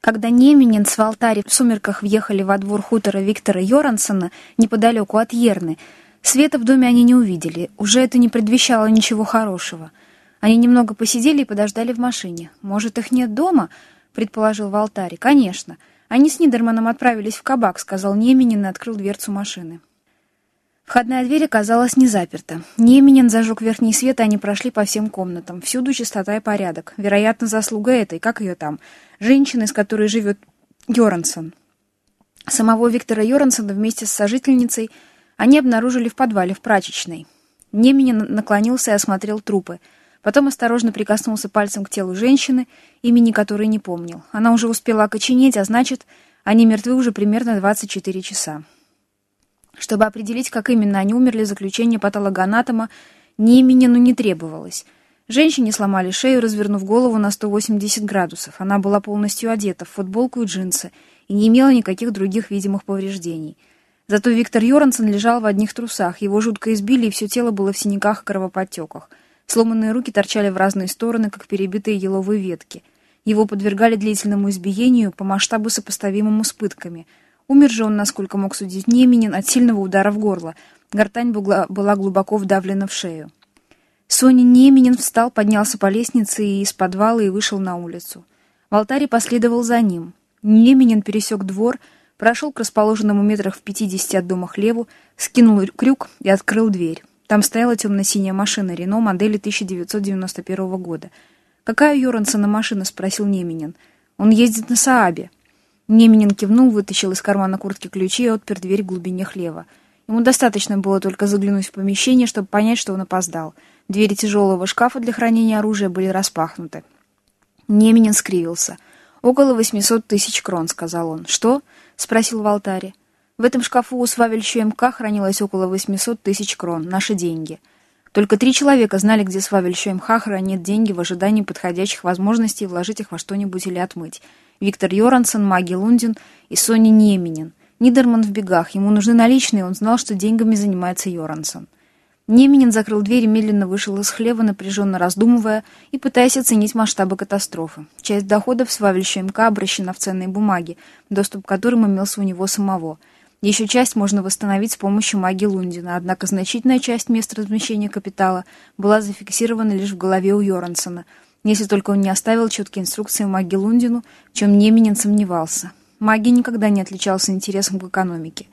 Когда Неменин с Валтари в сумерках въехали во двор хутора Виктора Йорансона неподалеку от Ерны, света в доме они не увидели, уже это не предвещало ничего хорошего. Они немного посидели и подождали в машине. «Может, их нет дома?» — предположил Валтари. «Конечно. Они с Нидерманом отправились в кабак», — сказал Неменин и открыл дверцу машины. Входная дверь оказалась не заперта. Неменин зажег верхний свет, и они прошли по всем комнатам. Всюду чистота и порядок. Вероятно, заслуга этой, как ее там, женщины, с которой живет Йорансон. Самого Виктора Йорансона вместе с сожительницей они обнаружили в подвале, в прачечной. Неменин наклонился и осмотрел трупы. Потом осторожно прикоснулся пальцем к телу женщины, имени которой не помнил. Она уже успела окоченеть, а значит, они мертвы уже примерно 24 часа. Чтобы определить, как именно они умерли, заключение патологоанатома Неименину не требовалось. Женщине сломали шею, развернув голову на 180 градусов. Она была полностью одета в футболку и джинсы и не имела никаких других видимых повреждений. Зато Виктор Йорансон лежал в одних трусах. Его жутко избили, и все тело было в синяках и кровоподтеках. Сломанные руки торчали в разные стороны, как перебитые еловые ветки. Его подвергали длительному избиению по масштабу сопоставимому с пытками — Умер же он, насколько мог судить Неменин, от сильного удара в горло. Гортань была глубоко вдавлена в шею. Соня Неменин встал, поднялся по лестнице из подвала и вышел на улицу. В алтаре последовал за ним. Неменин пересек двор, прошел к расположенному метрах в пятидесяти от дома хлеву, скинул крюк и открыл дверь. Там стояла темно-синяя машина Рено модели 1991 года. «Какая у Йорансона машина?» — спросил Неменин. «Он ездит на Саабе». Неменин кивнул, вытащил из кармана куртки ключи и отпер дверь в глубине хлева. Ему достаточно было только заглянуть в помещение, чтобы понять, что он опоздал. Двери тяжелого шкафа для хранения оружия были распахнуты. Неменин скривился. «Около восьмисот тысяч крон», — сказал он. «Что?» — спросил Валтари. «В этом шкафу у Свавельчу МК хранилось около восьмисот тысяч крон. Наши деньги». Только три человека знали, где Свавельчу МХ хранит деньги в ожидании подходящих возможностей вложить их во что-нибудь или отмыть. Виктор Йорансон, Маги Лундин и Соня Неменин. Нидерман в бегах. Ему нужны наличные, он знал, что деньгами занимается Йорансон. Неменин закрыл дверь и медленно вышел из хлева, напряженно раздумывая и пытаясь оценить масштабы катастрофы. Часть доходов Свавельща МК обращена в ценные бумаги, доступ к которым имелся у него самого. Еще часть можно восстановить с помощью магии Лундина, однако значительная часть мест размещения капитала была зафиксирована лишь в голове у Йорансона — если только он не оставил четкие инструкции маги Лундину, в чем Неменин сомневался. Маги никогда не отличался интересом к экономике.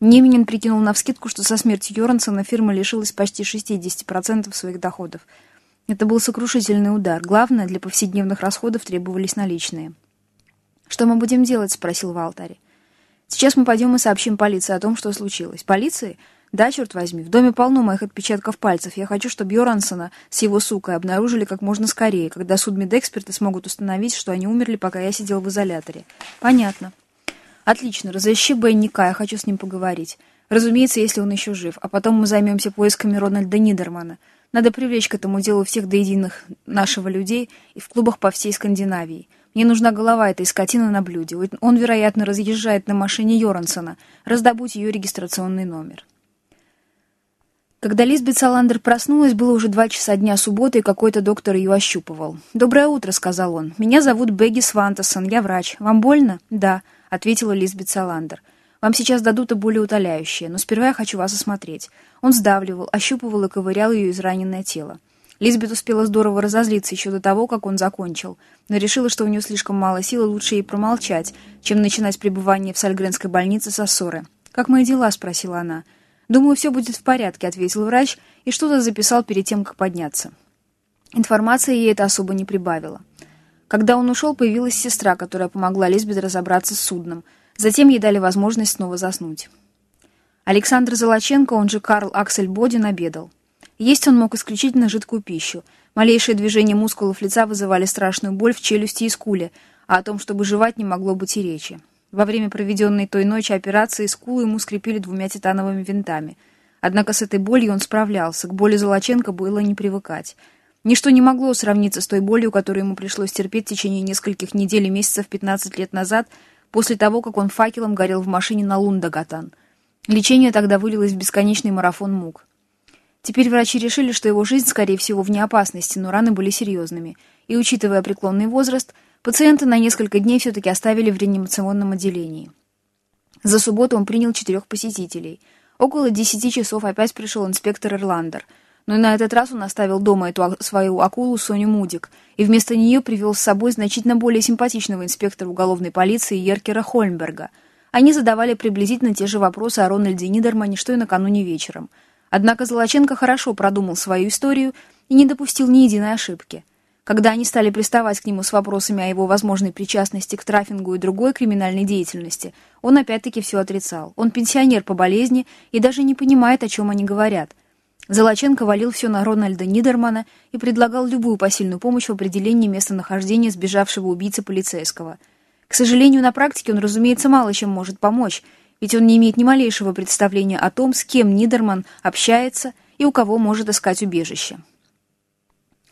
Неменин прикинул навскидку, что со смертью Йорансона фирма лишилась почти 60% своих доходов. Это был сокрушительный удар. Главное, для повседневных расходов требовались наличные. «Что мы будем делать?» — спросил Валтари. «Сейчас мы пойдем и сообщим полиции о том, что случилось. Полиции? Да, черт возьми, в доме полно моих отпечатков пальцев. Я хочу, чтобы Йорансона с его сукой обнаружили как можно скорее, когда судмедэксперты смогут установить, что они умерли, пока я сидел в изоляторе. Понятно. Отлично, разыщи Бенника, я хочу с ним поговорить. Разумеется, если он еще жив. А потом мы займемся поисками Рональда Нидермана. Надо привлечь к этому делу всех до единых нашего людей и в клубах по всей Скандинавии. Мне нужна голова этой скотины на блюде. Он, вероятно, разъезжает на машине Йорансона. Раздобудь ее регистрационный номер. Когда Лизбет Саландер проснулась, было уже два часа дня субботы, и какой-то доктор ее ощупывал. «Доброе утро», — сказал он. «Меня зовут Бегги Свантесон, я врач. Вам больно?» «Да», — ответила Лизбет Саландер. «Вам сейчас дадут утоляющее, но сперва я хочу вас осмотреть». Он сдавливал, ощупывал и ковырял ее израненное тело. Лизбет успела здорово разозлиться еще до того, как он закончил, но решила, что у нее слишком мало сил, и лучше ей промолчать, чем начинать пребывание в Сальгренской больнице со ссоры. «Как мои дела?» — спросила она. «Думаю, все будет в порядке», — ответил врач и что-то записал перед тем, как подняться. Информация ей это особо не прибавила. Когда он ушел, появилась сестра, которая помогла Лизбет разобраться с судном. Затем ей дали возможность снова заснуть. Александр Золоченко, он же Карл Аксель Бодин, обедал. Есть он мог исключительно жидкую пищу. Малейшие движения мускулов лица вызывали страшную боль в челюсти и скуле, а о том, чтобы жевать, не могло быть и речи. Во время проведенной той ночи операции скулы ему скрепили двумя титановыми винтами. Однако с этой болью он справлялся, к боли Золоченко было не привыкать. Ничто не могло сравниться с той болью, которую ему пришлось терпеть в течение нескольких недель и месяцев 15 лет назад, после того, как он факелом горел в машине на Лундагатан. Лечение тогда вылилось в бесконечный марафон мук. Теперь врачи решили, что его жизнь, скорее всего, вне опасности, но раны были серьезными, и, учитывая преклонный возраст, Пациента на несколько дней все-таки оставили в реанимационном отделении. За субботу он принял четырех посетителей. Около десяти часов опять пришел инспектор Ирландер. Но на этот раз он оставил дома эту свою акулу Соню Мудик и вместо нее привел с собой значительно более симпатичного инспектора уголовной полиции Еркера Хольмберга. Они задавали приблизительно те же вопросы о Рональде Нидермане, что и накануне вечером. Однако Золоченко хорошо продумал свою историю и не допустил ни единой ошибки – когда они стали приставать к нему с вопросами о его возможной причастности к трафингу и другой криминальной деятельности, он опять-таки все отрицал. Он пенсионер по болезни и даже не понимает, о чем они говорят. Золоченко валил все на Рональда Нидермана и предлагал любую посильную помощь в определении местонахождения сбежавшего убийцы полицейского. К сожалению, на практике он, разумеется, мало чем может помочь, ведь он не имеет ни малейшего представления о том, с кем Нидерман общается и у кого может искать убежище.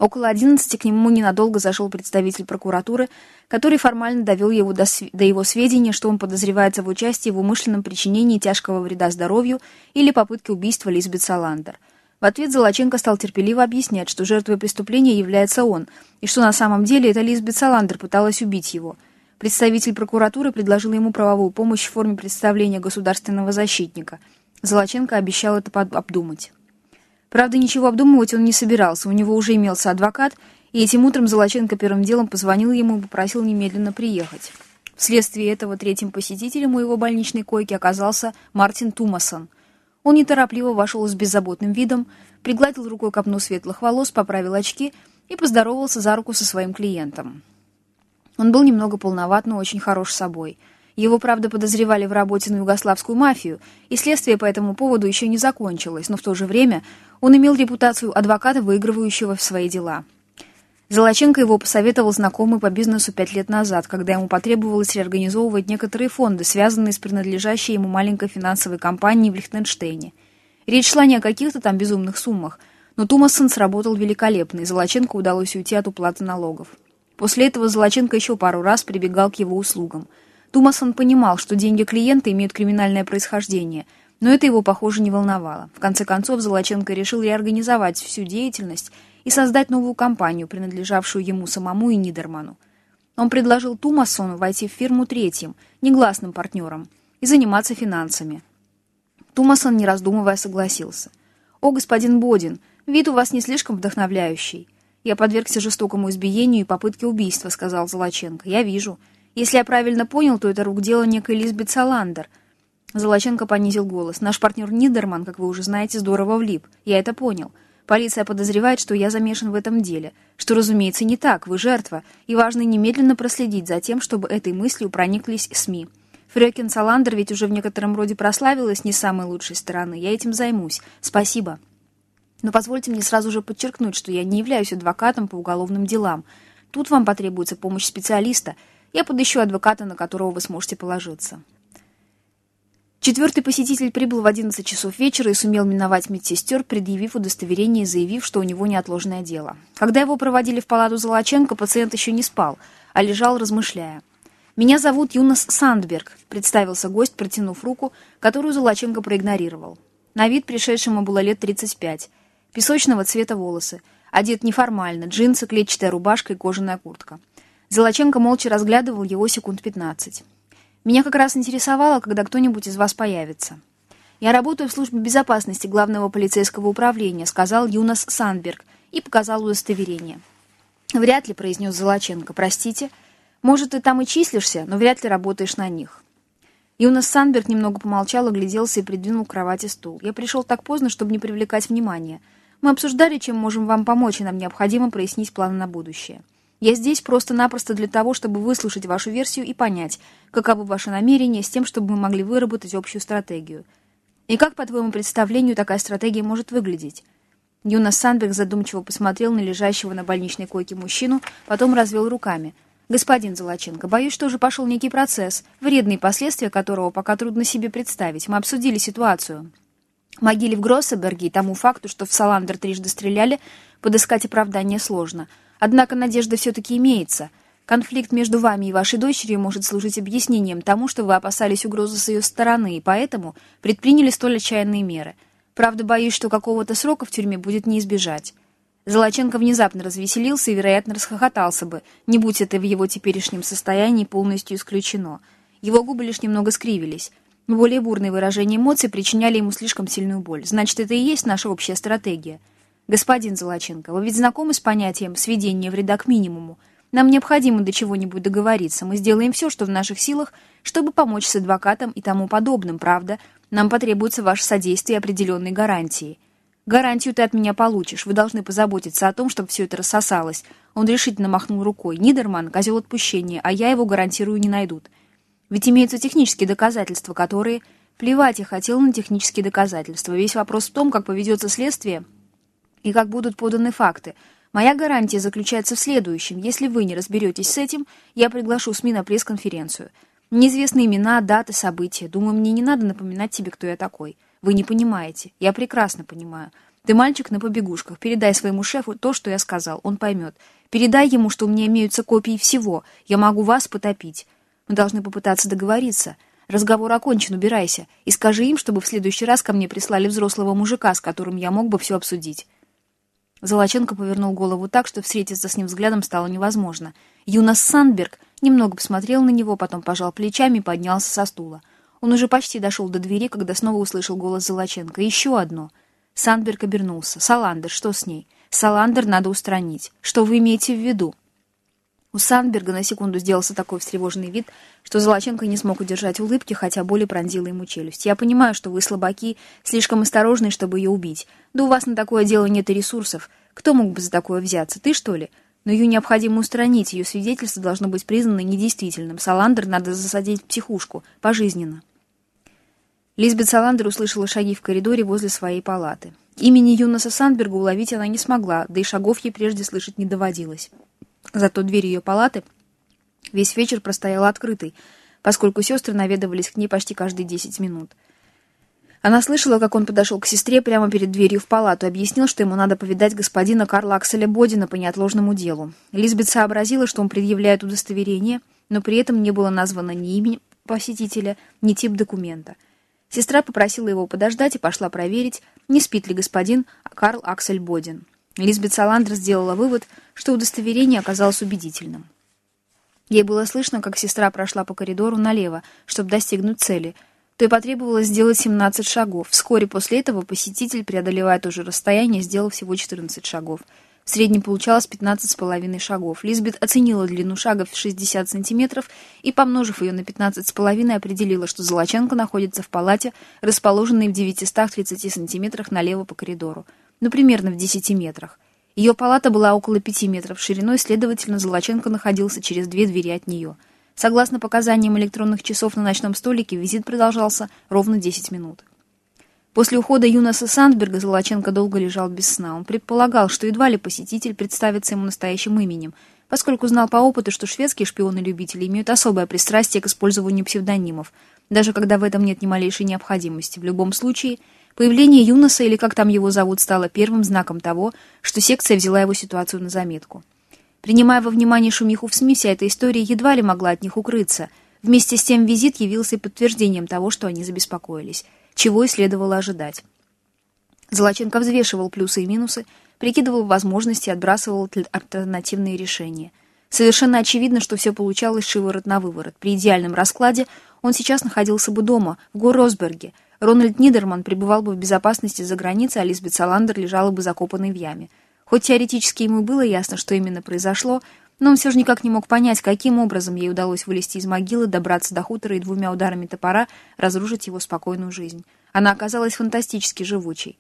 Около одиннадцати к нему ненадолго зашел представитель прокуратуры, который формально довел его до, до его сведения, что он подозревается в участии в умышленном причинении тяжкого вреда здоровью или попытке убийства Лизбет Саландер. В ответ Золоченко стал терпеливо объяснять, что жертвой преступления является он, и что на самом деле это Лизбет Саландер пыталась убить его. Представитель прокуратуры предложил ему правовую помощь в форме представления государственного защитника. Золоченко обещал это обдумать. Правда, ничего обдумывать он не собирался, у него уже имелся адвокат, и этим утром Золоченко первым делом позвонил ему и попросил немедленно приехать. Вследствие этого третьим посетителем у его больничной койки оказался Мартин Тумасон. Он неторопливо вошел с беззаботным видом, пригладил рукой копну светлых волос, поправил очки и поздоровался за руку со своим клиентом. Он был немного полноват, но очень хорош собой — его, правда, подозревали в работе на югославскую мафию, и следствие по этому поводу еще не закончилось, но в то же время он имел репутацию адвоката, выигрывающего в свои дела. Золоченко его посоветовал знакомый по бизнесу пять лет назад, когда ему потребовалось реорганизовывать некоторые фонды, связанные с принадлежащей ему маленькой финансовой компанией в Лихтенштейне. Речь шла не о каких-то там безумных суммах, но Тумасон сработал великолепно, и Золоченко удалось уйти от уплаты налогов. После этого Золоченко еще пару раз прибегал к его услугам – Тумасон понимал, что деньги клиента имеют криминальное происхождение, но это его, похоже, не волновало. В конце концов, Золоченко решил реорганизовать всю деятельность и создать новую компанию, принадлежавшую ему самому и Нидерману. Он предложил Тумасону войти в фирму третьим, негласным партнером, и заниматься финансами. Тумасон, не раздумывая, согласился. «О, господин Бодин, вид у вас не слишком вдохновляющий. Я подвергся жестокому избиению и попытке убийства», — сказал Золоченко. «Я вижу. Если я правильно понял, то это рук дело некой Лизбет Саландер. Золоченко понизил голос. Наш партнер Нидерман, как вы уже знаете, здорово влип. Я это понял. Полиция подозревает, что я замешан в этом деле. Что, разумеется, не так, вы жертва, и важно немедленно проследить за тем, чтобы этой мыслью прониклись СМИ. Фрёкин Саландер ведь уже в некотором роде прославилась не самой лучшей стороны. Я этим займусь. Спасибо. Но позвольте мне сразу же подчеркнуть, что я не являюсь адвокатом по уголовным делам. Тут вам потребуется помощь специалиста — я подыщу адвоката, на которого вы сможете положиться. Четвертый посетитель прибыл в 11 часов вечера и сумел миновать медсестер, предъявив удостоверение и заявив, что у него неотложное дело. Когда его проводили в палату Золоченко, пациент еще не спал, а лежал, размышляя. «Меня зовут Юнас Сандберг», — представился гость, протянув руку, которую Золоченко проигнорировал. На вид пришедшему было лет 35. Песочного цвета волосы. Одет неформально, джинсы, клетчатая рубашка и кожаная куртка. Золоченко молча разглядывал его секунд пятнадцать. «Меня как раз интересовало, когда кто-нибудь из вас появится». «Я работаю в службе безопасности главного полицейского управления», сказал Юнас Сандберг и показал удостоверение. «Вряд ли», — произнес Золоченко. «Простите. Может, ты там и числишься, но вряд ли работаешь на них». Юнас Сандберг немного помолчал, огляделся и придвинул к кровати стул. «Я пришел так поздно, чтобы не привлекать внимания. Мы обсуждали, чем можем вам помочь, и нам необходимо прояснить планы на будущее». Я здесь просто-напросто для того, чтобы выслушать вашу версию и понять, каковы ваши намерения, с тем, чтобы мы могли выработать общую стратегию. И как, по твоему представлению, такая стратегия может выглядеть?» Юнас Сандберг задумчиво посмотрел на лежащего на больничной койке мужчину, потом развел руками. «Господин Золоченко, боюсь, что уже пошел некий процесс, вредные последствия которого пока трудно себе представить. Мы обсудили ситуацию. Могиле в Гроссеберге и тому факту, что в Саландер трижды стреляли, подыскать оправдание сложно. Однако надежда все-таки имеется. Конфликт между вами и вашей дочерью может служить объяснением тому, что вы опасались угрозы с ее стороны, и поэтому предприняли столь отчаянные меры. Правда, боюсь, что какого-то срока в тюрьме будет не избежать. Золоченко внезапно развеселился и, вероятно, расхохотался бы, не будь это в его теперешнем состоянии полностью исключено. Его губы лишь немного скривились. Более бурные выражения эмоций причиняли ему слишком сильную боль. Значит, это и есть наша общая стратегия. Господин Золоченко, вы ведь знакомы с понятием «сведения вреда к минимуму»? Нам необходимо до чего-нибудь договориться. Мы сделаем все, что в наших силах, чтобы помочь с адвокатом и тому подобным, правда? Нам потребуется ваше содействие и определенные гарантии. Гарантию ты от меня получишь. Вы должны позаботиться о том, чтобы все это рассосалось. Он решительно махнул рукой. Нидерман — козел отпущения, а я его, гарантирую, не найдут. Ведь имеются технические доказательства, которые... Плевать я хотел на технические доказательства. Весь вопрос в том, как поведется следствие и как будут поданы факты — Моя гарантия заключается в следующем. Если вы не разберетесь с этим, я приглашу СМИ на пресс-конференцию. Неизвестные имена, даты, события. Думаю, мне не надо напоминать тебе, кто я такой. Вы не понимаете. Я прекрасно понимаю. Ты мальчик на побегушках. Передай своему шефу то, что я сказал. Он поймет. Передай ему, что у меня имеются копии всего. Я могу вас потопить. Мы должны попытаться договориться. Разговор окончен, убирайся. И скажи им, чтобы в следующий раз ко мне прислали взрослого мужика, с которым я мог бы все обсудить. Золоченко повернул голову так, что встретиться с ним взглядом стало невозможно. Юнас Сандберг немного посмотрел на него, потом пожал плечами и поднялся со стула. Он уже почти дошел до двери, когда снова услышал голос Золоченко. «Еще одно!» Сандберг обернулся. «Саландер, что с ней?» «Саландер надо устранить. Что вы имеете в виду?» У Сандберга на секунду сделался такой встревоженный вид, что Золоченко не смог удержать улыбки, хотя боль пронзила ему челюсть. «Я понимаю, что вы слабаки, слишком осторожны, чтобы ее убить. Да у вас на такое дело нет и ресурсов. Кто мог бы за такое взяться? Ты, что ли? Но ее необходимо устранить, ее свидетельство должно быть признано недействительным. Саландер надо засадить в психушку, пожизненно». Лизбет Саландер услышала шаги в коридоре возле своей палаты. Имени Юнаса Сандберга уловить она не смогла, да и шагов ей прежде слышать не доводилось. Зато дверь ее палаты весь вечер простояла открытой, поскольку сестры наведывались к ней почти каждые десять минут. Она слышала, как он подошел к сестре прямо перед дверью в палату объяснил, что ему надо повидать господина Карла Акселя Бодина по неотложному делу. Лизбет сообразила, что он предъявляет удостоверение, но при этом не было названо ни имя посетителя, ни тип документа. Сестра попросила его подождать и пошла проверить, не спит ли господин Карл Аксель Бодин. Лизбет Саландер сделала вывод, что удостоверение оказалось убедительным. Ей было слышно, как сестра прошла по коридору налево, чтобы достигнуть цели. То и потребовалось сделать 17 шагов. Вскоре после этого посетитель, преодолевая то же расстояние, сделал всего 14 шагов. В среднем получалось 15,5 шагов. Лизбет оценила длину шага в 60 сантиметров и, помножив ее на 15,5, определила, что Золоченко находится в палате, расположенной в 930 сантиметрах налево по коридору ну, примерно в 10 метрах. Ее палата была около 5 метров шириной, следовательно, Золоченко находился через две двери от нее. Согласно показаниям электронных часов на ночном столике, визит продолжался ровно 10 минут. После ухода Юнаса Сандберга Золоченко долго лежал без сна. Он предполагал, что едва ли посетитель представится ему настоящим именем, поскольку знал по опыту, что шведские шпионы-любители имеют особое пристрастие к использованию псевдонимов, даже когда в этом нет ни малейшей необходимости. В любом случае, Появление Юноса, или как там его зовут, стало первым знаком того, что секция взяла его ситуацию на заметку. Принимая во внимание шумиху в СМИ, вся эта история едва ли могла от них укрыться. Вместе с тем визит явился подтверждением того, что они забеспокоились, чего и следовало ожидать. Золоченко взвешивал плюсы и минусы, прикидывал возможности и отбрасывал альтернативные решения. Совершенно очевидно, что все получалось шиворот на выворот. При идеальном раскладе он сейчас находился бы дома, в Горосберге, Рональд Нидерман пребывал бы в безопасности за границей, а Лизбет Саландер лежала бы закопанной в яме. Хоть теоретически ему было ясно, что именно произошло, но он все же никак не мог понять, каким образом ей удалось вылезти из могилы, добраться до хутора и двумя ударами топора разрушить его спокойную жизнь. Она оказалась фантастически живучей.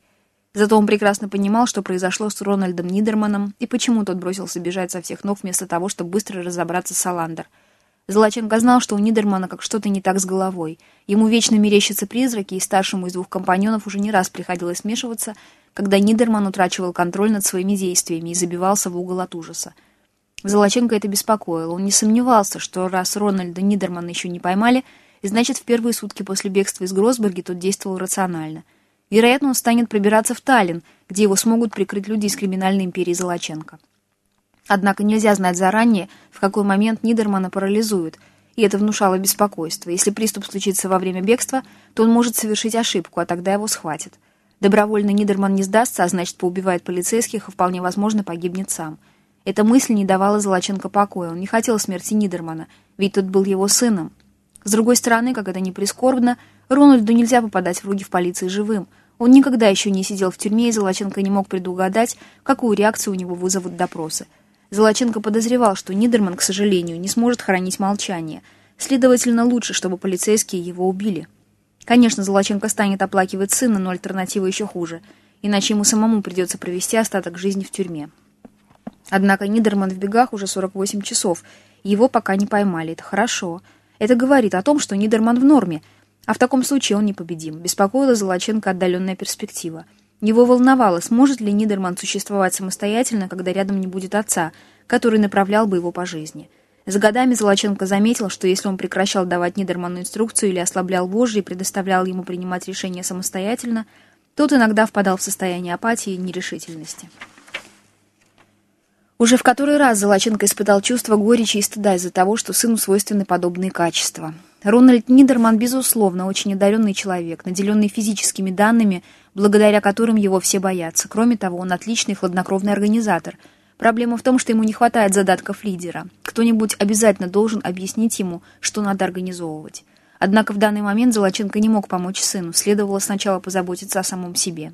Зато он прекрасно понимал, что произошло с Рональдом Нидерманом и почему тот бросился бежать со всех ног вместо того, чтобы быстро разобраться с Саландер — Золоченко знал, что у Нидермана как что-то не так с головой. Ему вечно мерещатся призраки, и старшему из двух компаньонов уже не раз приходилось смешиваться, когда Нидерман утрачивал контроль над своими действиями и забивался в угол от ужаса. Золоченко это беспокоило. Он не сомневался, что раз Рональда Нидермана еще не поймали, значит, в первые сутки после бегства из Гросберги тот действовал рационально. Вероятно, он станет пробираться в Таллин, где его смогут прикрыть люди из криминальной империи Золоченко. Однако нельзя знать заранее, в какой момент Нидермана парализуют, и это внушало беспокойство. Если приступ случится во время бегства, то он может совершить ошибку, а тогда его схватят. Добровольно Нидерман не сдастся, а значит, поубивает полицейских и вполне возможно погибнет сам. Эта мысль не давала Золоченко покоя. Он не хотел смерти Нидермана, ведь тот был его сыном. С другой стороны, как это ни прискорбно, Рональду нельзя попадать в руки в полиции живым. Он никогда еще не сидел в тюрьме, и Золоченко не мог предугадать, какую реакцию у него вызовут допросы. Золоченко подозревал, что Нидерман, к сожалению, не сможет хранить молчание. Следовательно, лучше, чтобы полицейские его убили. Конечно, Золоченко станет оплакивать сына, но альтернатива еще хуже. Иначе ему самому придется провести остаток жизни в тюрьме. Однако Нидерман в бегах уже 48 часов. Его пока не поймали. Это хорошо. Это говорит о том, что Нидерман в норме, а в таком случае он непобедим. Беспокоила Золоченко отдаленная перспектива. Его волновало, сможет ли Нидерман существовать самостоятельно, когда рядом не будет отца, который направлял бы его по жизни. За годами Золоченко заметил, что если он прекращал давать Нидерману инструкцию или ослаблял вожжи и предоставлял ему принимать решения самостоятельно, тот иногда впадал в состояние апатии и нерешительности. Уже в который раз Золоченко испытал чувство горечи и стыда из-за того, что сыну свойственны подобные качества. Рональд Нидерман, безусловно, очень одаренный человек, наделенный физическими данными, благодаря которым его все боятся. Кроме того, он отличный хладнокровный организатор. Проблема в том, что ему не хватает задатков лидера. Кто-нибудь обязательно должен объяснить ему, что надо организовывать. Однако в данный момент Золоченко не мог помочь сыну, следовало сначала позаботиться о самом себе.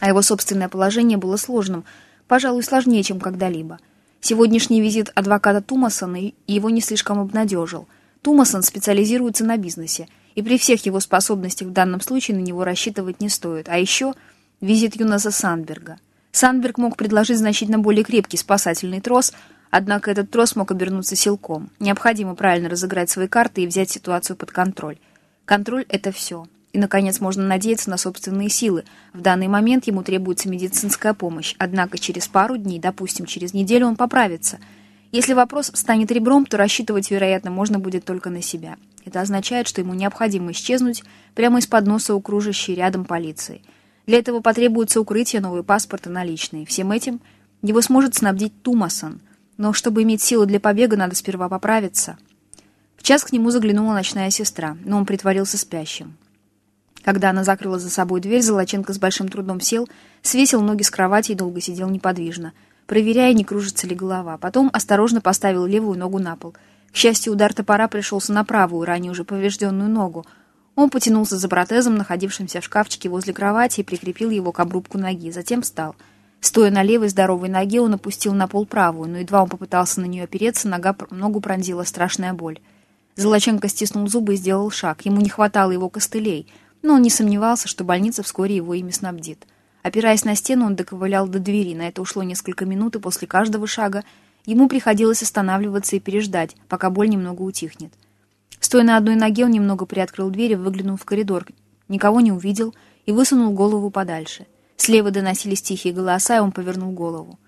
А его собственное положение было сложным – пожалуй, сложнее, чем когда-либо. Сегодняшний визит адвоката Тумасона его не слишком обнадежил. Тумасон специализируется на бизнесе, и при всех его способностях в данном случае на него рассчитывать не стоит. А еще визит Юнаса Сандберга. Сандберг мог предложить значительно более крепкий спасательный трос, однако этот трос мог обернуться силком. Необходимо правильно разыграть свои карты и взять ситуацию под контроль. Контроль — это все. И, наконец, можно надеяться на собственные силы. В данный момент ему требуется медицинская помощь, однако через пару дней, допустим, через неделю он поправится. Если вопрос станет ребром, то рассчитывать, вероятно, можно будет только на себя. Это означает, что ему необходимо исчезнуть прямо из-под носа у кружащей рядом полиции. Для этого потребуется укрытие, новый паспорт и наличные. Всем этим его сможет снабдить Тумасон. Но чтобы иметь силу для побега, надо сперва поправиться. В час к нему заглянула ночная сестра, но он притворился спящим. Когда она закрыла за собой дверь, Золоченко с большим трудом сел, свесил ноги с кровати и долго сидел неподвижно, проверяя, не кружится ли голова. Потом осторожно поставил левую ногу на пол. К счастью, удар топора пришелся на правую, ранее уже поврежденную ногу. Он потянулся за протезом, находившимся в шкафчике возле кровати, и прикрепил его к обрубку ноги. Затем встал. Стоя на левой здоровой ноге, он опустил на пол правую, но едва он попытался на нее опереться, нога, ногу пронзила страшная боль. Золоченко стиснул зубы и сделал шаг. Ему не хватало его костылей — но он не сомневался, что больница вскоре его ими снабдит. Опираясь на стену, он доковылял до двери. На это ушло несколько минут, и после каждого шага ему приходилось останавливаться и переждать, пока боль немного утихнет. Стоя на одной ноге, он немного приоткрыл дверь и выглянул в коридор. Никого не увидел и высунул голову подальше. Слева доносились тихие голоса, и он повернул голову.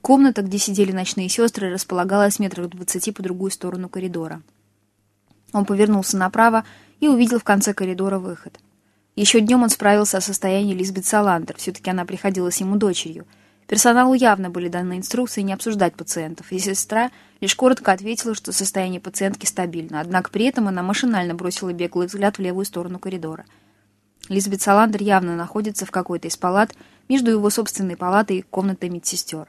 Комната, где сидели ночные сестры, располагалась метрах двадцати по другую сторону коридора. Он повернулся направо и увидел в конце коридора выход. Еще днем он справился о состоянии Лизбет Саландер, все-таки она приходилась ему дочерью. Персоналу явно были даны инструкции не обсуждать пациентов, и сестра лишь коротко ответила, что состояние пациентки стабильно, однако при этом она машинально бросила беглый взгляд в левую сторону коридора. Лизбет Саландер явно находится в какой-то из палат между его собственной палатой и комнатой медсестер.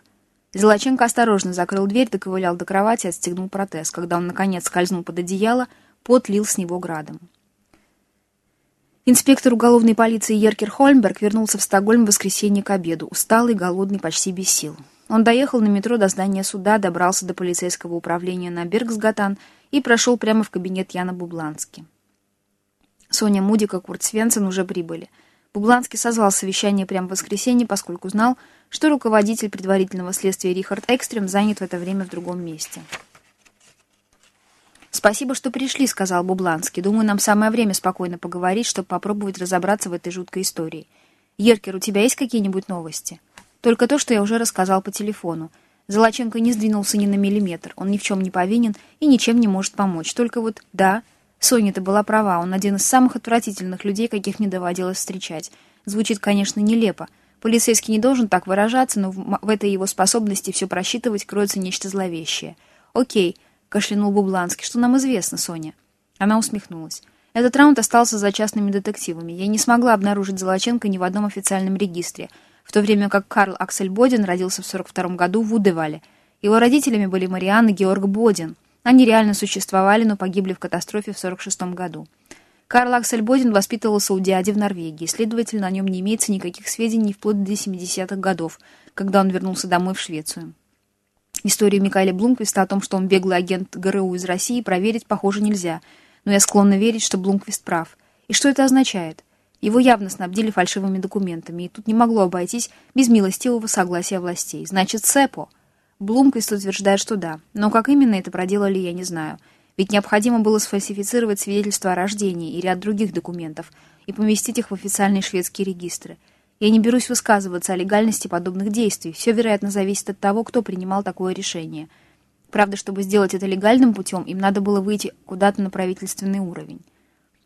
Золоченко осторожно закрыл дверь, доковылял до кровати и отстегнул протез. Когда он, наконец, скользнул под одеяло, пот лил с него градом. Инспектор уголовной полиции Еркер Хольмберг вернулся в Стокгольм в воскресенье к обеду, усталый, голодный, почти без сил. Он доехал на метро до здания суда, добрался до полицейского управления на Бергсгатан и прошел прямо в кабинет Яна Бублански. Соня Мудик и Курт Свенсен уже прибыли. Бубланский созвал совещание прямо в воскресенье, поскольку знал, что руководитель предварительного следствия Рихард Экстрем занят в это время в другом месте. «Спасибо, что пришли», — сказал Бубланский. «Думаю, нам самое время спокойно поговорить, чтобы попробовать разобраться в этой жуткой истории. Еркер, у тебя есть какие-нибудь новости?» «Только то, что я уже рассказал по телефону. Золоченко не сдвинулся ни на миллиметр. Он ни в чем не повинен и ничем не может помочь. Только вот, да, Соня-то была права. Он один из самых отвратительных людей, каких мне доводилось встречать. Звучит, конечно, нелепо. Полицейский не должен так выражаться, но в этой его способности все просчитывать кроется нечто зловещее. Окей, — кашлянул Бубланский. «Что нам известно, Соня?» Она усмехнулась. Этот раунд остался за частными детективами. Я не смогла обнаружить Золоченко ни в одном официальном регистре, в то время как Карл Аксель Бодин родился в 42 году в Удевале. Его родителями были Марианна и Георг Бодин. Они реально существовали, но погибли в катастрофе в 46 году. Карл Аксель Бодин воспитывался у дяди в Норвегии, следовательно, о нем не имеется никаких сведений вплоть до 70-х годов, когда он вернулся домой в Швецию. Историю Микаэля Блумквиста о том, что он беглый агент ГРУ из России, проверить, похоже, нельзя – но я склонна верить, что Блумквист прав. И что это означает? Его явно снабдили фальшивыми документами, и тут не могло обойтись без милостивого согласия властей. Значит, СЭПО. Блумквист утверждает, что да. Но как именно это проделали, я не знаю. Ведь необходимо было сфальсифицировать свидетельство о рождении и ряд других документов и поместить их в официальные шведские регистры. Я не берусь высказываться о легальности подобных действий. Все, вероятно, зависит от того, кто принимал такое решение – Правда, чтобы сделать это легальным путем, им надо было выйти куда-то на правительственный уровень.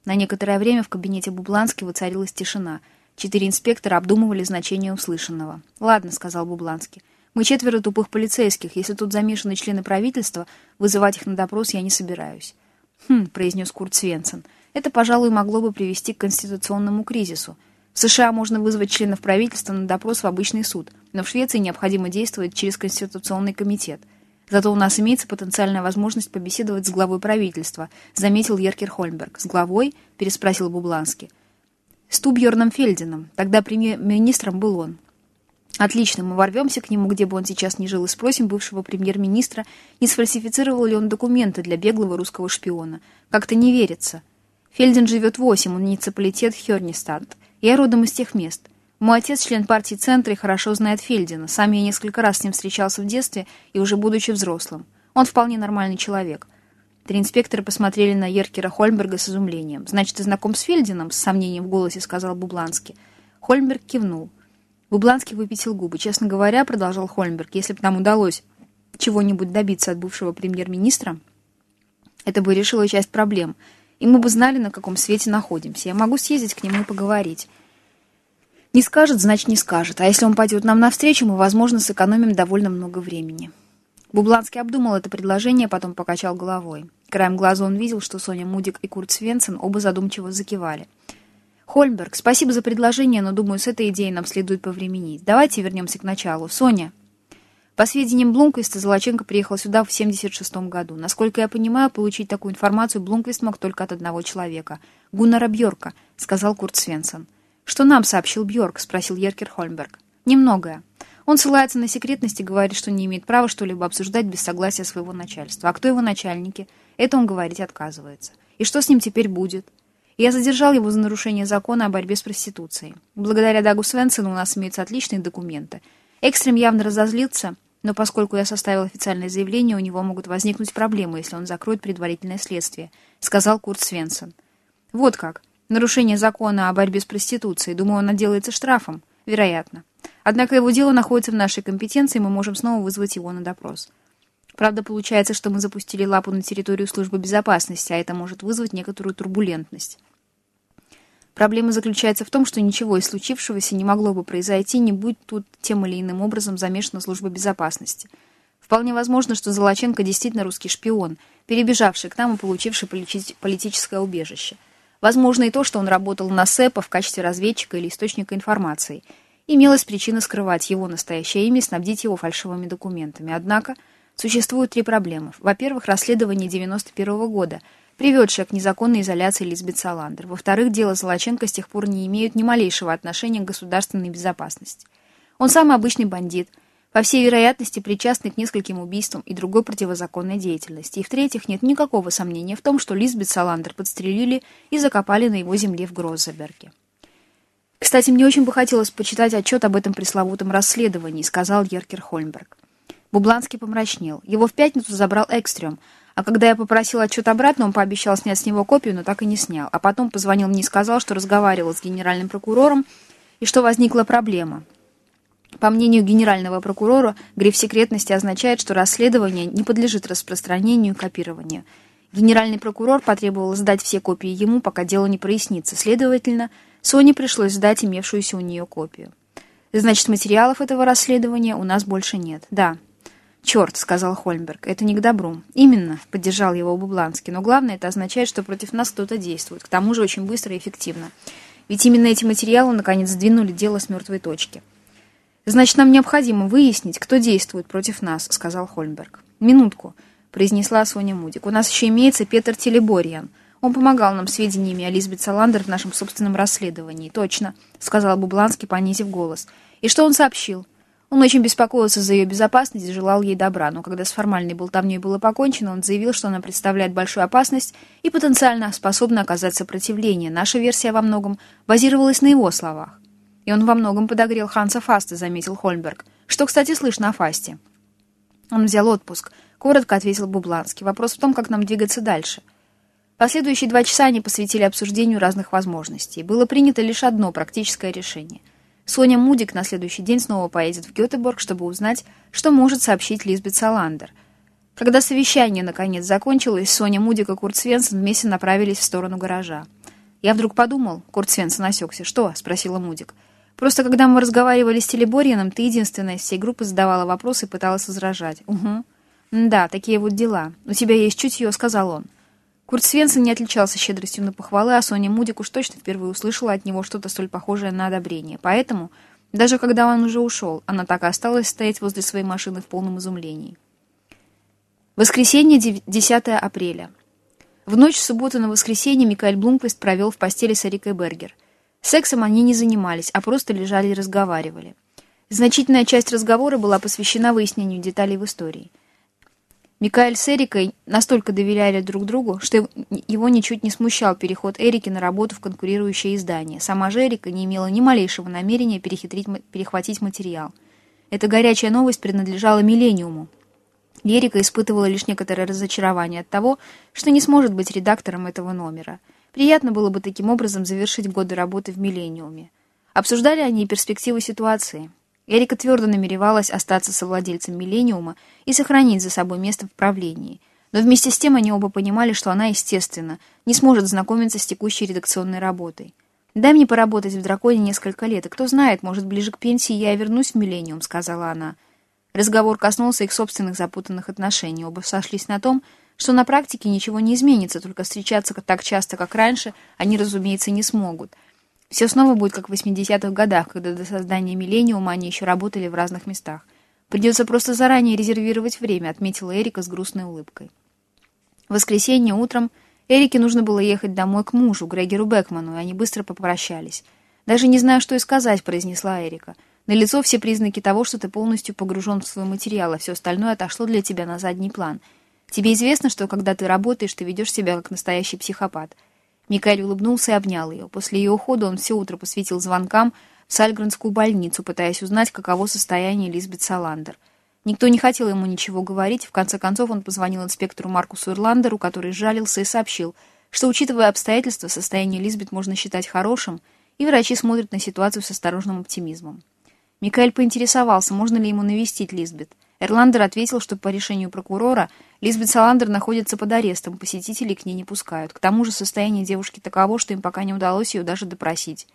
На некоторое время в кабинете Бублански воцарилась тишина. Четыре инспектора обдумывали значение услышанного. «Ладно», — сказал Бубланский. «Мы четверо тупых полицейских. Если тут замешаны члены правительства, вызывать их на допрос я не собираюсь». «Хм», — произнес Курт Свенсон. «Это, пожалуй, могло бы привести к конституционному кризису. В США можно вызвать членов правительства на допрос в обычный суд, но в Швеции необходимо действовать через Конституционный комитет». Зато у нас имеется потенциальная возможность побеседовать с главой правительства, заметил Еркер Хольмберг. С главой? переспросил Бубланский. С Тубьерном Фельдином. Тогда премьер-министром был он. Отлично, мы ворвемся к нему, где бы он сейчас ни жил, и спросим бывшего премьер-министра, не сфальсифицировал ли он документы для беглого русского шпиона. Как-то не верится. Фельдин живет восемь, муниципалитет Хернистад. Я родом из тех мест. Мой отец член партии «Центра» и хорошо знает Фельдина. Сам я несколько раз с ним встречался в детстве и уже будучи взрослым. Он вполне нормальный человек. Три инспектора посмотрели на Еркера Хольмберга с изумлением. «Значит, ты знаком с Фельдином?» — с сомнением в голосе сказал Бубланский. Хольмберг кивнул. Бубланский выпятил губы. «Честно говоря, — продолжал Хольмберг, — если бы нам удалось чего-нибудь добиться от бывшего премьер-министра, это бы решило часть проблем, и мы бы знали, на каком свете находимся. Я могу съездить к нему и поговорить». Не скажет, значит не скажет. А если он пойдет нам навстречу, мы, возможно, сэкономим довольно много времени. Бубланский обдумал это предложение, потом покачал головой. Краем глаза он видел, что Соня Мудик и Курт Свенсен оба задумчиво закивали. «Хольмберг, спасибо за предложение, но, думаю, с этой идеей нам следует повременить. Давайте вернемся к началу. Соня!» По сведениям Блумквиста, Золоченко приехал сюда в 76 году. Насколько я понимаю, получить такую информацию Блумквист мог только от одного человека. Гуннара Бьорка, сказал Курт Свенсен. «Что нам сообщил Бьорк?» — спросил Еркер Хольмберг. «Немногое. Он ссылается на секретность и говорит, что не имеет права что-либо обсуждать без согласия своего начальства. А кто его начальники? Это он говорить отказывается. И что с ним теперь будет? Я задержал его за нарушение закона о борьбе с проституцией. Благодаря Дагу Свенсену у нас имеются отличные документы. Экстрем явно разозлился, но поскольку я составил официальное заявление, у него могут возникнуть проблемы, если он закроет предварительное следствие», — сказал Курт Свенсон. «Вот как нарушение закона о борьбе с проституцией. Думаю, он отделается штрафом. Вероятно. Однако его дело находится в нашей компетенции, и мы можем снова вызвать его на допрос. Правда, получается, что мы запустили лапу на территорию службы безопасности, а это может вызвать некоторую турбулентность. Проблема заключается в том, что ничего из случившегося не могло бы произойти, не будь тут тем или иным образом замешана служба безопасности. Вполне возможно, что Золоченко действительно русский шпион, перебежавший к нам и получивший политическое убежище – Возможно и то, что он работал на СЭПа в качестве разведчика или источника информации. Имелась причина скрывать его настоящее имя и снабдить его фальшивыми документами. Однако существуют три проблемы. Во-первых, расследование 91 -го года, приведшее к незаконной изоляции Лизбет Саландер. Во-вторых, дело Золоченко с тех пор не имеют ни малейшего отношения к государственной безопасности. Он самый обычный бандит – по всей вероятности, причастны к нескольким убийствам и другой противозаконной деятельности. И в-третьих, нет никакого сомнения в том, что Лизбет Саландер подстрелили и закопали на его земле в Гроззеберге. «Кстати, мне очень бы хотелось почитать отчет об этом пресловутом расследовании», сказал Еркер Хольмберг. Бубланский помрачнел. Его в пятницу забрал Экстрем, а когда я попросил отчет обратно, он пообещал снять с него копию, но так и не снял. А потом позвонил мне и сказал, что разговаривал с генеральным прокурором и что возникла проблема – по мнению генерального прокурора, гриф секретности означает, что расследование не подлежит распространению и копированию. Генеральный прокурор потребовал сдать все копии ему, пока дело не прояснится. Следовательно, Соне пришлось сдать имевшуюся у нее копию. Значит, материалов этого расследования у нас больше нет. Да. «Черт», — сказал Хольмберг, — «это не к добру». «Именно», — поддержал его Бубланский, «но главное, это означает, что против нас кто-то действует, к тому же очень быстро и эффективно. Ведь именно эти материалы, наконец, сдвинули дело с мертвой точки». «Значит, нам необходимо выяснить, кто действует против нас», — сказал Хольмберг. «Минутку», — произнесла Соня Мудик. «У нас еще имеется Петр Телеборьян. Он помогал нам сведениями о Лизбет Саландер в нашем собственном расследовании». «Точно», — сказал Бубланский, понизив голос. «И что он сообщил?» Он очень беспокоился за ее безопасность и желал ей добра, но когда с формальной болтовней было покончено, он заявил, что она представляет большую опасность и потенциально способна оказать сопротивление. Наша версия во многом базировалась на его словах. И он во многом подогрел Ханса Фаста, заметил Хольмберг. Что, кстати, слышно о Фасте? Он взял отпуск. Коротко ответил Бубланский. Вопрос в том, как нам двигаться дальше. Последующие два часа они посвятили обсуждению разных возможностей. Было принято лишь одно практическое решение — Соня Мудик на следующий день снова поедет в Гетеборг, чтобы узнать, что может сообщить Лизбет Саландер. Когда совещание наконец закончилось, Соня Мудик и Курт Свенсон вместе направились в сторону гаража. Я вдруг подумал, Курт Свенсон осекся. «Что?» — спросила Мудик. «Просто когда мы разговаривали с Телеборьяном, ты единственная из всей группы задавала вопросы и пыталась возражать». «Угу». «Да, такие вот дела. У тебя есть чутье», — сказал он. Курт Свенсон не отличался щедростью на похвалы, а Соня Мудик уж точно впервые услышала от него что-то столь похожее на одобрение. Поэтому, даже когда он уже ушел, она так и осталась стоять возле своей машины в полном изумлении. Воскресенье, 10 апреля. В ночь с субботы на воскресенье Микаэль Блумквист провел в постели с Эрикой Бергер. Сексом они не занимались, а просто лежали и разговаривали. Значительная часть разговора была посвящена выяснению деталей в истории – Микаэль с Эрикой настолько доверяли друг другу, что его ничуть не смущал переход Эрики на работу в конкурирующее издание. Сама же Эрика не имела ни малейшего намерения перехитрить, перехватить материал. Эта горячая новость принадлежала «Миллениуму». Эрика испытывала лишь некоторое разочарование от того, что не сможет быть редактором этого номера. Приятно было бы таким образом завершить годы работы в «Миллениуме». Обсуждали они и перспективы ситуации – Эрика твердо намеревалась остаться совладельцем «Миллениума» и сохранить за собой место в правлении. Но вместе с тем они оба понимали, что она, естественно, не сможет знакомиться с текущей редакционной работой. «Дай мне поработать в «Драконе» несколько лет, и кто знает, может, ближе к пенсии я и вернусь в «Миллениум», — сказала она. Разговор коснулся их собственных запутанных отношений. Оба сошлись на том, что на практике ничего не изменится, только встречаться так часто, как раньше, они, разумеется, не смогут — все снова будет как в 80-х годах, когда до создания «Миллениума» они еще работали в разных местах. Придется просто заранее резервировать время, отметила Эрика с грустной улыбкой. В воскресенье утром Эрике нужно было ехать домой к мужу, Грегеру Бекману, и они быстро попрощались. «Даже не знаю, что и сказать», — произнесла Эрика. «На лицо все признаки того, что ты полностью погружен в свой материал, а все остальное отошло для тебя на задний план. Тебе известно, что когда ты работаешь, ты ведешь себя как настоящий психопат. Микаэль улыбнулся и обнял ее. После ее ухода он все утро посвятил звонкам в Сальгранскую больницу, пытаясь узнать, каково состояние Лизбет Саландер. Никто не хотел ему ничего говорить. В конце концов он позвонил инспектору Маркусу Ирландеру, который жалился и сообщил, что, учитывая обстоятельства, состояние Лизбет можно считать хорошим, и врачи смотрят на ситуацию с осторожным оптимизмом. Микаэль поинтересовался, можно ли ему навестить Лизбет. Эрландер ответил, что по решению прокурора Лизбет Саландер находится под арестом, посетителей к ней не пускают. К тому же состояние девушки таково, что им пока не удалось ее даже допросить.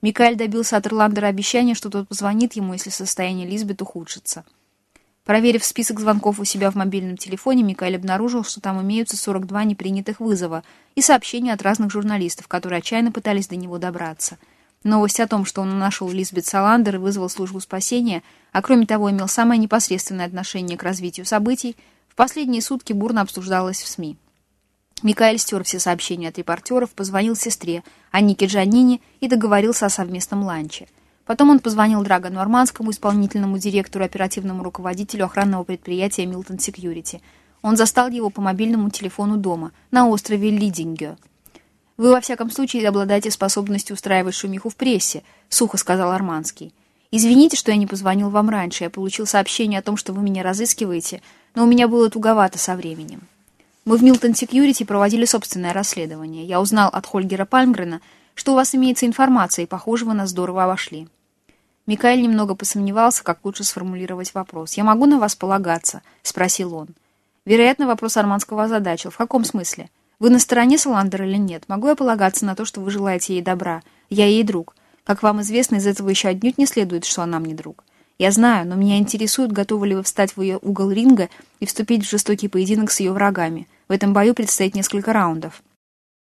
Микаэль добился от Эрландера обещания, что тот позвонит ему, если состояние Лизбет ухудшится. Проверив список звонков у себя в мобильном телефоне, Микаэль обнаружил, что там имеются 42 непринятых вызова и сообщения от разных журналистов, которые отчаянно пытались до него добраться – Новость о том, что он нашел Лизбет Саландер и вызвал службу спасения, а кроме того имел самое непосредственное отношение к развитию событий, в последние сутки бурно обсуждалась в СМИ. Микаэль стер все сообщения от репортеров, позвонил сестре, Анике Джанини, и договорился о совместном ланче. Потом он позвонил Драгону Арманскому, исполнительному директору, оперативному руководителю охранного предприятия «Милтон Секьюрити». Он застал его по мобильному телефону дома, на острове Лидингё. «Вы, во всяком случае, обладаете способностью устраивать шумиху в прессе», — сухо сказал Арманский. «Извините, что я не позвонил вам раньше. Я получил сообщение о том, что вы меня разыскиваете, но у меня было туговато со временем. Мы в Милтон Секьюрити проводили собственное расследование. Я узнал от Хольгера Пальмгрена, что у вас имеется информация, и, похоже, вы нас здорово обошли». Микаэль немного посомневался, как лучше сформулировать вопрос. «Я могу на вас полагаться?» — спросил он. Вероятно, вопрос Арманского озадачил. «В каком смысле?» Вы на стороне Саландер или нет? Могу я полагаться на то, что вы желаете ей добра? Я ей друг. Как вам известно, из этого еще отнюдь не следует, что она мне друг. Я знаю, но меня интересует, готовы ли вы встать в ее угол ринга и вступить в жестокий поединок с ее врагами. В этом бою предстоит несколько раундов.